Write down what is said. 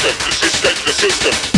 system. This is the system.